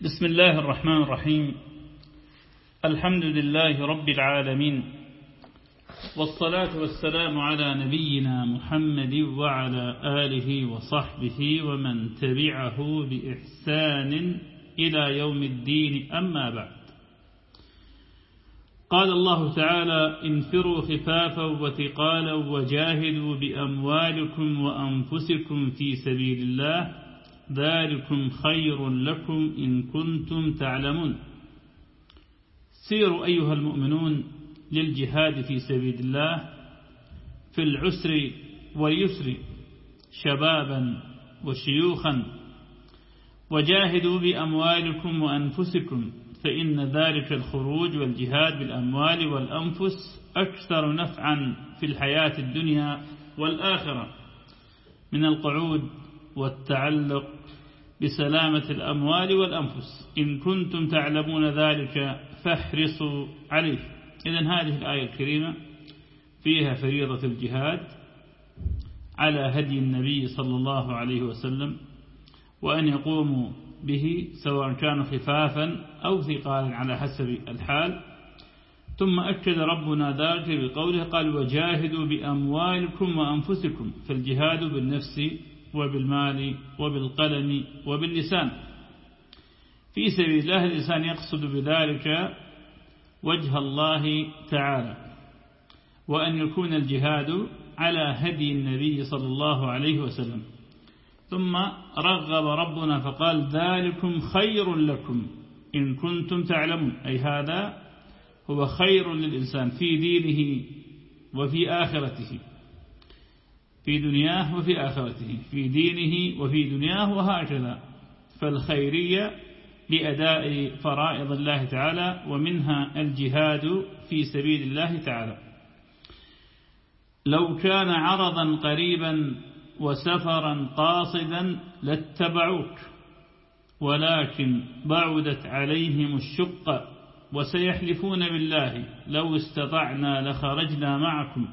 بسم الله الرحمن الرحيم. الحمد لله رب العالمين. والصلاة والسلام على نبينا محمد وعلى آله وصحبه ومن تبعه بإحسان إلى يوم الدين. أما بعد. قال الله تعالى انفروا خفافا وثقالا وجاهدوا بأموالكم وأنفسكم في سبيل الله. ذلكم خير لكم إن كنتم تعلمون. سيروا أيها المؤمنون للجهاد في سبيل الله في العسر واليسر شبابا وشيوخا. وجاهدوا بأموالكم وأنفسكم فإن ذلك الخروج والجهاد بالأموال والأنفس أكثر نفعا في الحياة الدنيا والآخرة. من القعود والتعلق بسلامة الأموال والأنفس. إن كنتم تعلمون ذلك فاحرصوا عليه. إذن هذه الآية الكريمة فيها فريضة الجهاد على هدي النبي صلى الله عليه وسلم وأن يقوموا به سواء كانوا خفافا أو ثقالا على حسب الحال. ثم أكد ربنا ذلك بقوله قال وجاهدوا بأموالكم وأنفسكم فالجهاد بالنفس وبالمال وبالقلم وباللسان. في سبيل الله الإنسان يقصد بذلك وجه الله تعالى وأن يكون الجهاد على هدي النبي صلى الله عليه وسلم. ثم رغب ربنا فقال ذلكم خير لكم إن كنتم تعلمون. أي هذا هو خير للإنسان في دينه وفي آخرته. في دنياه وفي آخرته في دينه وفي دنياه وهكذا. فالخيرية لأداء فرائض الله تعالى ومنها الجهاد في سبيل الله تعالى. لو كان عرضا قريبا وسفرا قاصدا لاتبعوك ولكن بعدت عليهم الشقة وسيحلفون بالله لو استطعنا لخرجنا معكم.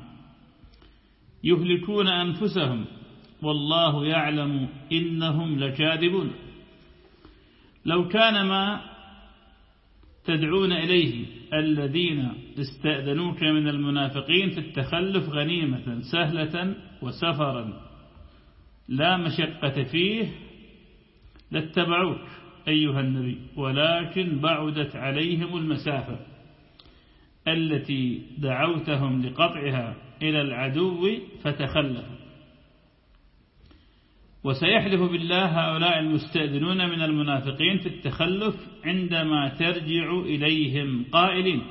يهلكون أنفسهم. والله يعلم إنهم لكاذبون. لو كان ما تدعون إليه الذين استأذنوك من المنافقين في التخلف غنيمة سهلة وسفرا لا مشقة فيه لاتبعوك أيها النبي. ولكن بعدت عليهم المسافة التي دعوتهم لقطعها. إلى العدو فتخلفوا وسيحلف بالله هؤلاء المستأذنون من المنافقين في التخلف عندما ترجع إليهم قائلين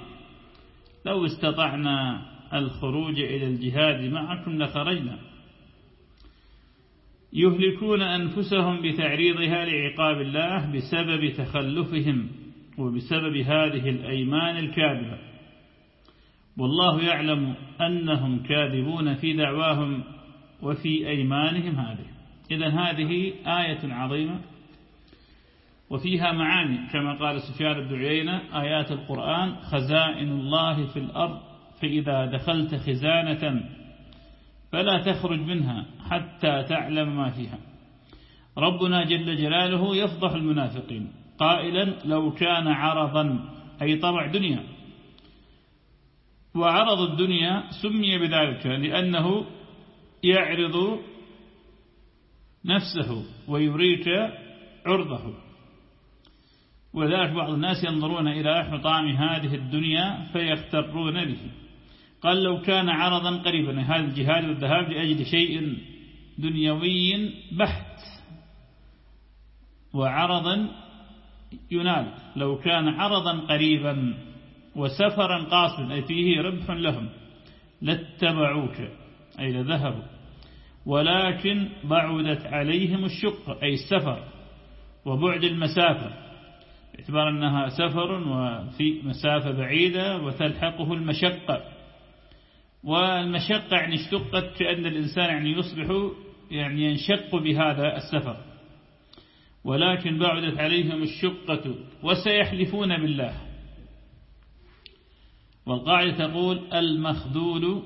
لو استطعنا الخروج إلى الجهاد معكم لخرجنا. يهلكون أنفسهم بتعريضها لعقاب الله بسبب تخلفهم وبسبب هذه الأيمان الكاذبة. والله يعلم أنهم كاذبون في دعواهم وفي أيمانهم هذه. إذا هذه آية عظيمة وفيها معاني كما قال سفيان بن عيينة آيات القرآن خزائن الله في الأرض فإذا دخلت خزانة فلا تخرج منها حتى تعلم ما فيها. ربنا جل جلاله يفضح المنافقين قائلا لو كان عرضا أي طبع دنيا. وعرض الدنيا سمي بذلك لأنه يعرض نفسه ويريك عرضه. وذلك بعض الناس ينظرون إلى حطام هذه الدنيا فيخترون به. قال لو كان عرضا قريبا هذا الجهاد والذهاب لأجل شيء دنيوي بحت. وعرضا ينال لو كان عرضا قريبا. وسفرا قاصدا أي فيه ربح لهم. لاتبعوك أي لذهبوا. ولكن بعدت عليهم الشقة أي السفر وبعد المسافة باعتبار أنها سفر وفي مسافة بعيدة وتلحقه المشقة. والمشقة يعني اشتقت كأن الإنسان يعني يصبح يعني ينشق بهذا السفر. ولكن بعدت عليهم الشقة وسيحلفون بالله. والقاعدة تقول المخذول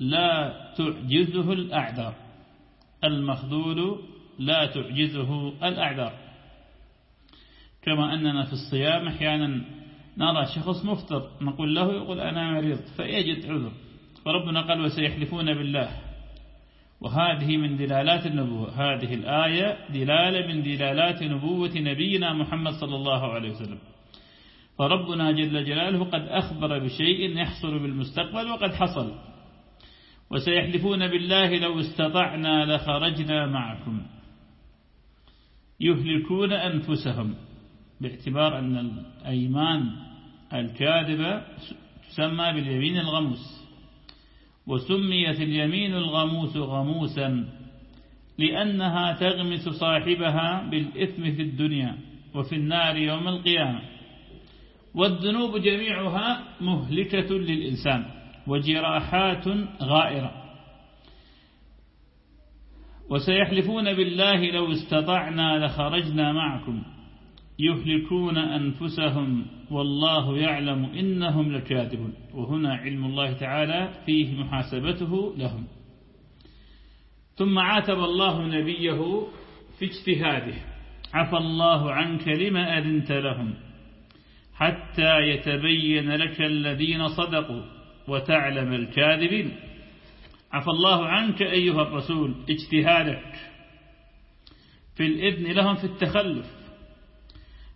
لا تعجزه الأعذار. المخذول لا تعجزه الأعذار. كما أننا في الصيام أحيانا نرى شخص مفطر نقول له يقول أنا مريض فيجد عذر. فربنا قال وسيحلفون بالله. وهذه من دلالات النبوة. هذه الآية دلالة من دلالات نبوة نبينا محمد صلى الله عليه وسلم. فربنا جل جلاله قد أخبر بشيء يحصل بالمستقبل وقد حصل. وسيحلفون بالله لو استطعنا لخرجنا معكم. يهلكون أنفسهم باعتبار أن الأيمان الكاذبة تسمى باليمين الغموس. وسميت اليمين الغموس غموسا لأنها تغمس صاحبها بالإثم في الدنيا وفي النار يوم القيامة. والذنوب جميعها مهلكة للإنسان وجراحات غائرة. وسيحلفون بالله لو استطعنا لخرجنا معكم. يهلكون أنفسهم والله يعلم إنهم لكاذبون. وهنا علم الله تعالى فيه محاسبته لهم. ثم عاتب الله نبيه في اجتهاده. عفى الله عنك لما أذنت لهم. حتى يتبين لك الذين صدقوا وتعلم الكاذبين. عفى الله عنك أيها الرسول اجتهادك في الإذن لهم في التخلف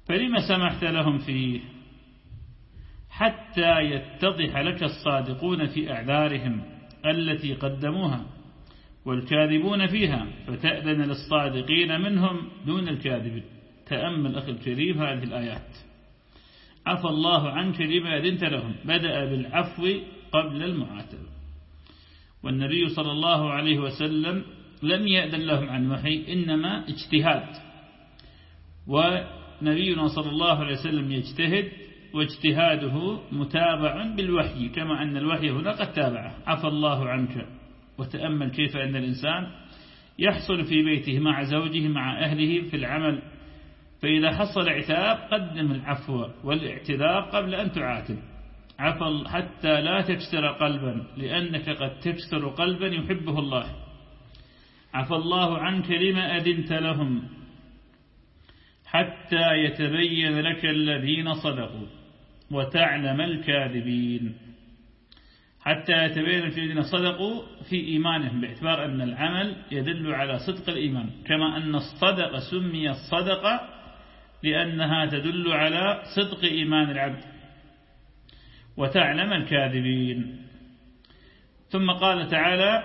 فلما سمحت لهم فيه؟ حتى يتضح لك الصادقون في أعذارهم التي قدموها والكاذبون فيها فتأذن للصادقين منهم دون الكاذبين تأمل أخي الكريم هذه الآيات. عفى الله عنك لما أذنت لهم. بدأ بالعفو قبل المعاتبة. والنبي صلى الله عليه وسلم لم يأذن لهم عن وحي إنما اجتهاد. ونبينا صلى الله عليه وسلم يجتهد واجتهاده متابع بالوحي كما أن الوحي هنا قد تابعه. عفى الله عنك. وتأمل كيف أن الإنسان يحصل في بيته مع زوجه مع أهله في العمل فإذا حصل عتاب قدم العفو والاعتذار قبل أن تعاتب. عفى حتى لا تكسر قلبا لأنك قد تكسر قلبا يحبه الله. عفى الله عنك لما أذنت لهم حتى يتبين لك الذين صدقوا وتعلم الكاذبين. حتى يتبين لك الذين صدقوا في إيمانهم بإعتبار أن العمل يدل على صدق الإيمان. كما أن الصدق سمي الصدقة لأنها تدل على صدق إيمان العبد وتعلم الكاذبين. ثم قال تعالى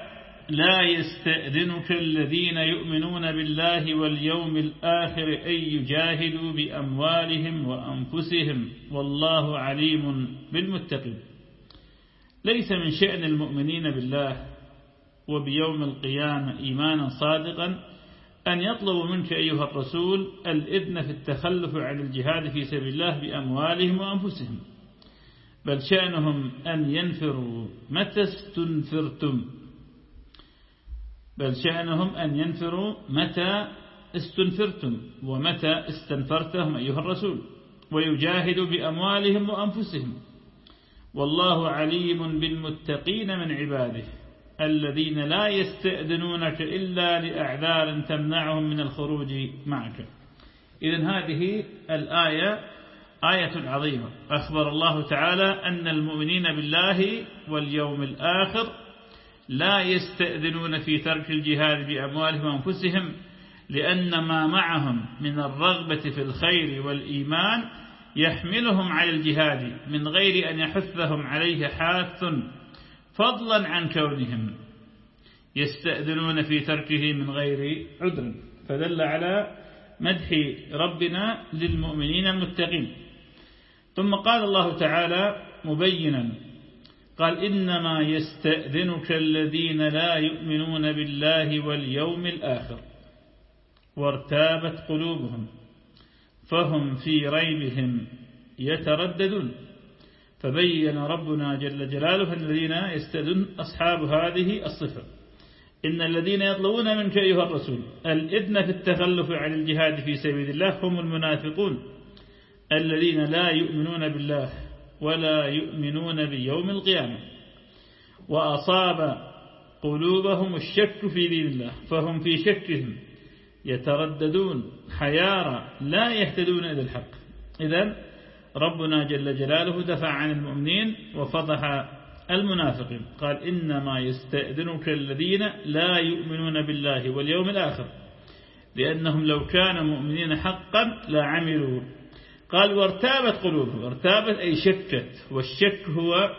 لا يستأذنك الذين يؤمنون بالله واليوم الآخر أن يجاهدوا بأموالهم وأنفسهم والله عليم بالمتقين. ليس من شأن المؤمنين بالله وبيوم القيامة إيمانا صادقا أن يطلب منك أيها الرسول الإذن في التخلف عن الجهاد في سبيل الله بأموالهم وأنفسهم. بل شأنهم أن ينفروا. متى استنفرتم؟ بل شأنهم أن ينفروا متى استنفرتم ومتى استنفرتهم أيها الرسول. ويجاهدوا بأموالهم وأنفسهم. والله عليم بالمتقين من عباده. الذين لا يستأذنونك إلا لأعذار تمنعهم من الخروج معك. إذن هذه الآية آية عظيمة. أخبر الله تعالى أن المؤمنين بالله واليوم الآخر لا يستأذنون في ترك الجهاد بأموالهم وأنفسهم لأن ما معهم من الرغبة في الخير والإيمان يحملهم على الجهاد من غير أن يحثهم عليه حاث فضلا عن كونهم يستأذنون في تركه من غير عذر. فدل على مدح ربنا للمؤمنين المتقين. ثم قال الله تعالى مبينا قال إنما يستأذنك الذين لا يؤمنون بالله واليوم الآخر. وارتابت قلوبهم فهم في ريبهم يترددون. فبين ربنا جل جلاله الذين يستأذن أصحاب هذه الصفة. إن الذين يطلبون منك أيها الرسول الإذن في التخلف عن الجهاد في سبيل الله هم المنافقون الذين لا يؤمنون بالله ولا يؤمنون بيوم القيامة. وأصاب قلوبهم الشك في دين الله فهم في شكهم يترددون حيارى لا يهتدون إلى الحق. إذا ربنا جل جلاله دفع عن المؤمنين وفضح المنافقين. قال إنما يستأذنك الذين لا يؤمنون بالله واليوم الآخر لأنهم لو كانوا مؤمنين حقا لا عملوا قال وارتابت قلوبهم. ارتابت أي شكت. والشك هو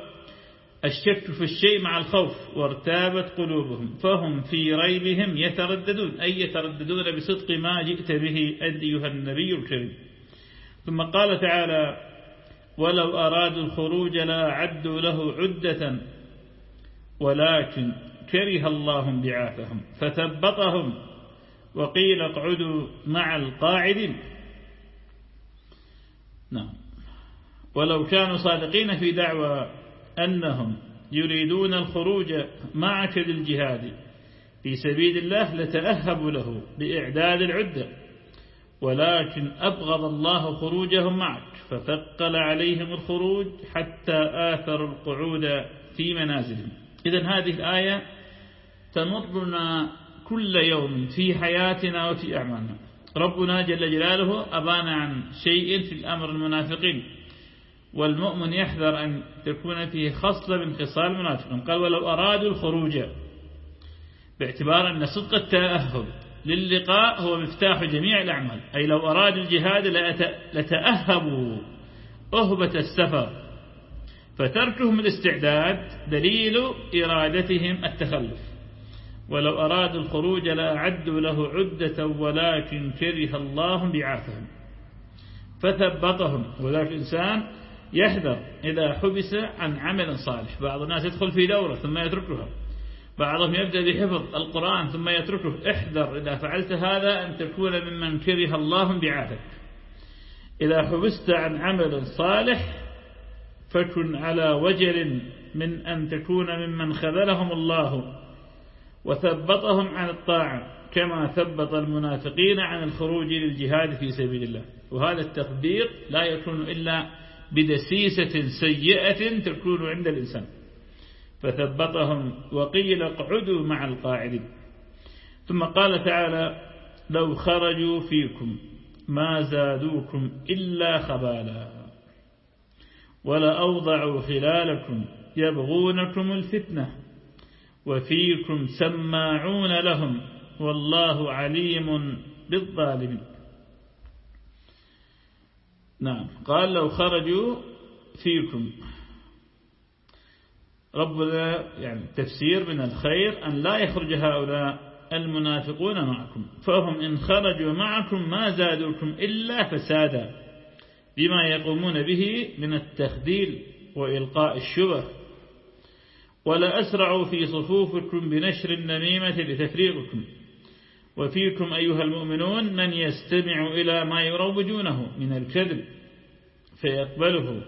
الشك في الشيء مع الخوف. وارتابت قلوبهم. فهم في ريبهم يترددون. أي يترددون بصدق ما جئت به أيها النبي الكريم. ثم قال تعالى ولو أرادوا الخروج لا عدوا له عدة ولكن كره الله بعاثهم فثبطهم وقيل اقعدوا مع القاعدين. نعم. ولو كانوا صادقين في دعوى أنهم يريدون الخروج معك للجهاد في سبيل الله لتأهبوا له بإعداد العدة. ولكن أبغض الله خروجهم معك فثقل عليهم الخروج حتى آثروا القعود في منازلهم. إذا هذه الآية تمرنا كل يوم في حياتنا وفي أعمالنا. ربنا جل جلاله أبان عن شيء في الأمر المنافقين والمؤمن يحذر أن تكون فيه خصلة من خصال المنافقين. قال ولو أرادوا الخروج باعتبار أن صدق التأهب للقاء هو مفتاح جميع الأعمال. أي لو أرادوا الجهاد لتأهبوا أهبة السفر. فتركهم الاستعداد دليل إرادتهم التخلف. ولو أرادوا الخروج لأعدوا له عدة ولكن كره الله بعاثهم. فثبطهم. وذلك الإنسان يحذر إذا حبس عن عمل صالح. بعض الناس يدخل في دورة ثم يتركها. بعضهم يبدأ بحفظ القرآن ثم يتركه. احذر إذا فعلت هذا أن تكون ممن كره الله بعاثك إذا حبست عن عمل صالح فكن على وجل من أن تكون ممن خذلهم الله وثبطهم عن الطاعة كما ثبط المنافقين عن الخروج للجهاد في سبيل الله. وهذا التثبيط لا يكون إلا بدسيسة سيئة تكون عند الإنسان. فثبطهم وقيل اقعدوا مع القاعدين. ثم قال تعالى لو خرجوا فيكم ما زادوكم إلا خبالا ولا أوضعوا خلالكم يبغونكم الفتنة وفيكم سماعون لهم والله عليم بالظالمين. نعم قال لو خرجوا فيكم ربنا يعني تفسير من الخير أن لا يخرج هؤلاء المنافقون معكم فهم إن خرجوا معكم ما زادوكم إلا فسادا بما يقومون به من التخذيل وإلقاء الشبه. ولا أسرعوا في صفوفكم بنشر النميمة لتفريقكم وفيكم أيها المؤمنون من يستمع إلى ما يروجونه من الكذب فيقبله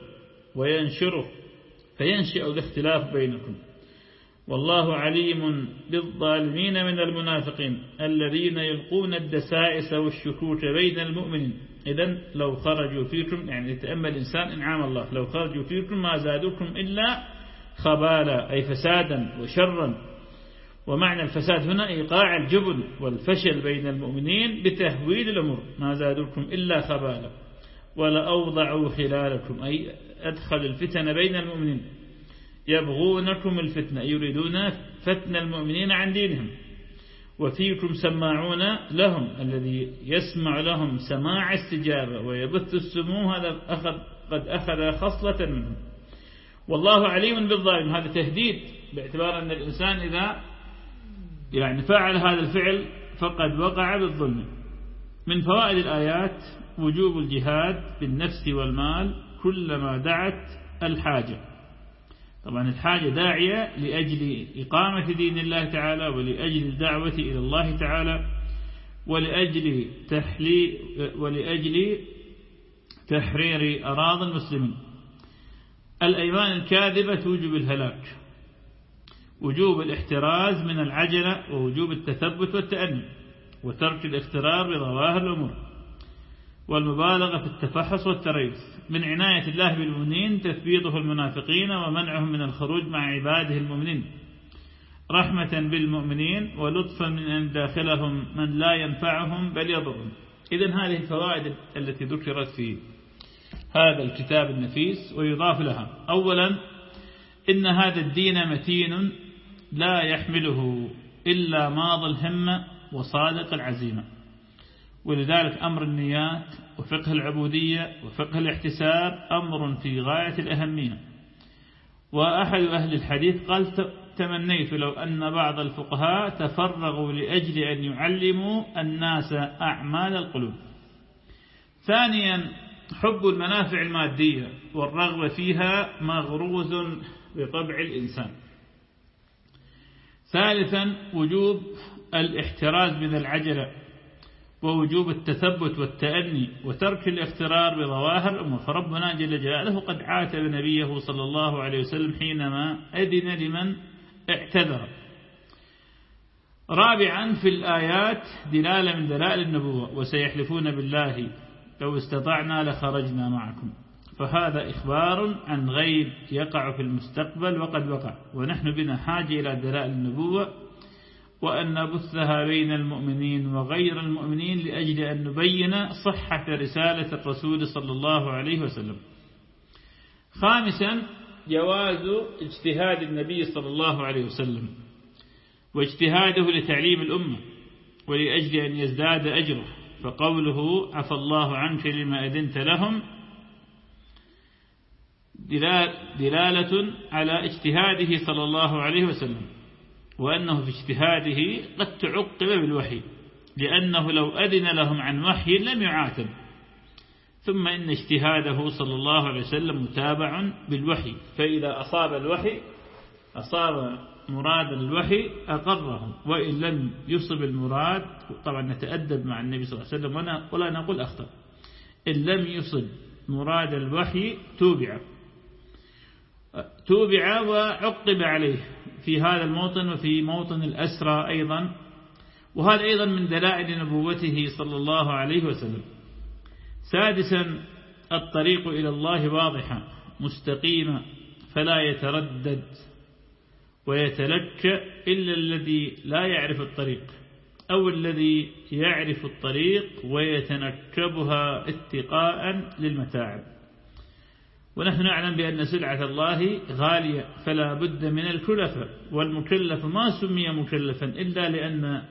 وينشره. فينشئ الاختلاف بينكم. والله عليم بالظالمين من المنافقين الذين يلقون الدسائس والشكوك بين المؤمنين. إذا لو خرجوا فيكم يعني يتأمل الإنسان إنعام الله لو خرجوا فيكم ما زادوكم إلا خبالا أي فسادا وشرا. ومعنى الفساد هنا إيقاع الجبن والفشل بين المؤمنين بتهويل الأمور ما زادوكم إلا خبالا. ولأوضعوا خلالكم أي أدخل الفتن بين المؤمنين. يبغونكم الفتنة يريدون فتن المؤمنين عن دينهم. وفيكم سماعون لهم الذي يسمع لهم سماع استجابة ويبث السمو هذا أخذ قد أخذ خصلة منهم. والله عليم بالظالم. هذا تهديد باعتبار أن الإنسان إذا يعني فعل هذا الفعل فقد وقع بالظلم. من فوائد الآيات وجوب الجهاد بالنفس والمال كلما دعت الحاجة. طبعا الحاجة داعية لأجل إقامة دين الله تعالى ولأجل الدعوة إلى الله تعالى ولأجل تحلي ولأجل تحرير أراضي المسلمين. الأيمان الكاذبة توجب الهلاك وجوب الاحتراز من العجلة ووجوب التثبت والتأني وترك الاخترار بظواهر الأمور. والمبالغة في التفحص والتريث من عناية الله بالمؤمنين تثبيطه المنافقين ومنعهم من الخروج مع عباده المؤمنين. رحمة بالمؤمنين ولطفا من أن داخلهم من لا ينفعهم بل يضرهم. إذا هذه الفوائد التي ذكرت في هذا الكتاب النفيس ويضاف لها. أولا إن هذا الدين متين لا يحمله إلا ماض الهمة وصادق العزيمة. ولذلك أمر النيات وفقه العبودية وفقه الاحتساب أمر في غاية الأهمية. وأحد أهل الحديث قال تمنيت لو أن بعض الفقهاء تفرغوا لأجل أن يعلموا الناس أعمال القلوب. ثانيا حب المنافع المادية والرغبة فيها مغروز بطبع الإنسان. ثالثا وجوب الاحتراز من العجلة ووجوب التثبت والتأني وترك الاغترار بظواهر الأمور. فربنا جل جلاله قد عاتب نبيه صلى الله عليه وسلم حينما أذن لمن اعتذر. رابعا في الآيات دلالة من دلائل النبوة وسيحلفون بالله لو استطعنا لخرجنا معكم. فهذا إخبار عن غيب يقع في المستقبل وقد وقع ونحن بنا حاجة إلى دلائل النبوة وأن نبثها بين المؤمنين وغير المؤمنين لأجل أن نبين صحة رسالة الرسول صلى الله عليه وسلم. خامسا جواز اجتهاد النبي صلى الله عليه وسلم واجتهاده لتعليم الأمة ولأجل أن يزداد أجره. فقوله عفى الله عنك لما أذنت لهم دلالة على اجتهاده صلى الله عليه وسلم. وأنه في اجتهاده قد تعقب بالوحي لأنه لو أذن لهم عن وحي لم يعاتب. ثم إن اجتهاده صلى الله عليه وسلم متابع بالوحي فإذا أصاب الوحي أصاب مراد الوحي أقره وإن لم يصب المراد طبعا نتأدب مع النبي صلى الله عليه وسلم ولا نقول أخطأ. إن لم يصب مراد الوحي توبع. توبع وعقب عليه. في هذا الموطن وفي موطن الأسرى أيضا. وهذا أيضا من دلائل نبوته صلى الله عليه وسلم. سادسا الطريق إلى الله واضحة مستقيمة فلا يتردد ويتلكأ إلا الذي لا يعرف الطريق أو الذي يعرف الطريق ويتنكبها اتقاء للمتاعب. ونحن نعلم بأن سلعة الله غالية فلا بد من الكلفة والمكلف ما سمي مكلفا إلا لأن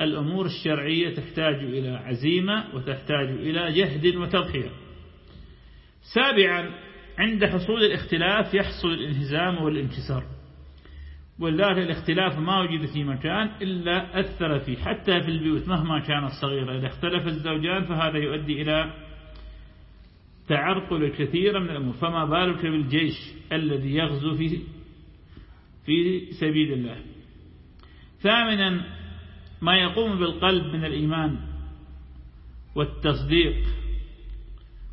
الأمور الشرعية تحتاج إلى عزيمة وتحتاج إلى جهد وتضحية. سابعا عند حصول الاختلاف يحصل الانهزام والانكسار. ولذلك الاختلاف ما وجد في مكان إلا أثر فيه حتى في البيوت مهما كانت صغيرة إذا اختلف الزوجان فهذا يؤدي إلى تعرقل كثيرا من الأمور. فما بالك بالجيش الذي يغزو في في سبيل الله. ثامنا ما يقوم بالقلب من الإيمان والتصديق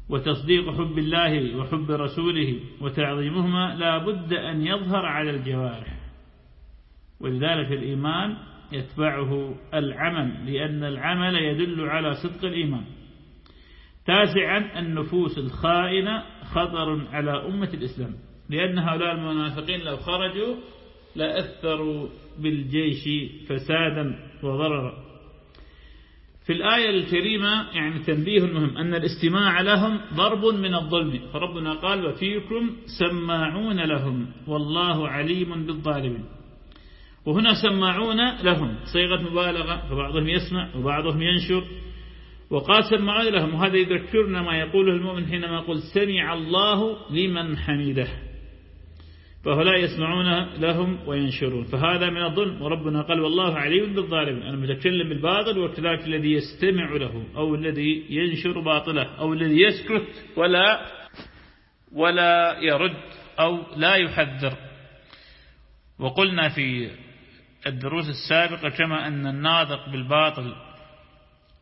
وتصديق حب الله وحب رسوله وتعظيمهما لا بد أن يظهر على الجوارح. ولذلك الإيمان يتبعه العمل لأن العمل يدل على صدق الإيمان. تاسعا النفوس الخائنة خطر على أمة الإسلام. لأن هؤلاء المنافقين لو خرجوا لأثروا بالجيش فسادا وضررا. في الآية الكريمة يعني تنبيه مهم أن الاستماع لهم ضرب من الظلم. فربنا قال وفيكم سماعون لهم والله عليم بالظالمين. وهنا سماعون لهم صيغة مبالغة فبعضهم يسمع وبعضهم ينشر. وقال سمعون لهم وهذا يذكرنا ما يقوله المؤمن حينما يقول سمع الله لمن حمده. فهؤلاء يسمعون لهم وينشرون. فهذا من الظلم وربنا قال والله عليم بالظالمين. أنا متكلم بالباطل وكذلك الذي يستمع له أو الذي ينشر باطله أو الذي يسكت ولا ولا يرد أو لا يحذر. وقلنا في الدروس السابقة كما أن الناطق بالباطل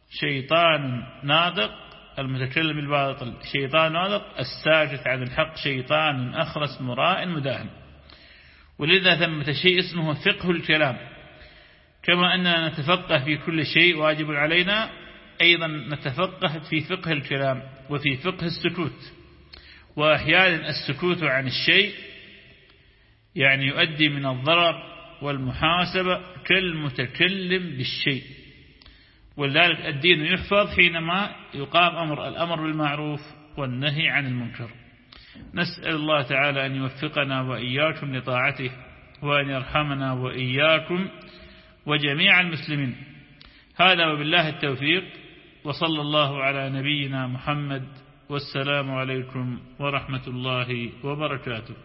شيطان ناطق المتكلم بالباطل شيطان ناطق الساكت عن الحق شيطان أخرس مراء مداهن. ولذا ثمة شيء اسمه فقه الكلام. كما أننا نتفقه في كل شيء واجب علينا أيضا نتفقه في فقه الكلام وفي فقه السكوت. وأحيانا السكوت عن الشيء يعني يؤدي من الضرر والمحاسبة كالمتكلم بالشيء. ولذلك الدين يحفظ حينما يقام أمر الأمر بالمعروف والنهي عن المنكر. نسأل الله تعالى أن يوفقنا وإياكم لطاعته وأن يرحمنا وإياكم وجميع المسلمين. هذا وبالله التوفيق وصلى الله على نبينا محمد والسلام عليكم ورحمة الله وبركاته.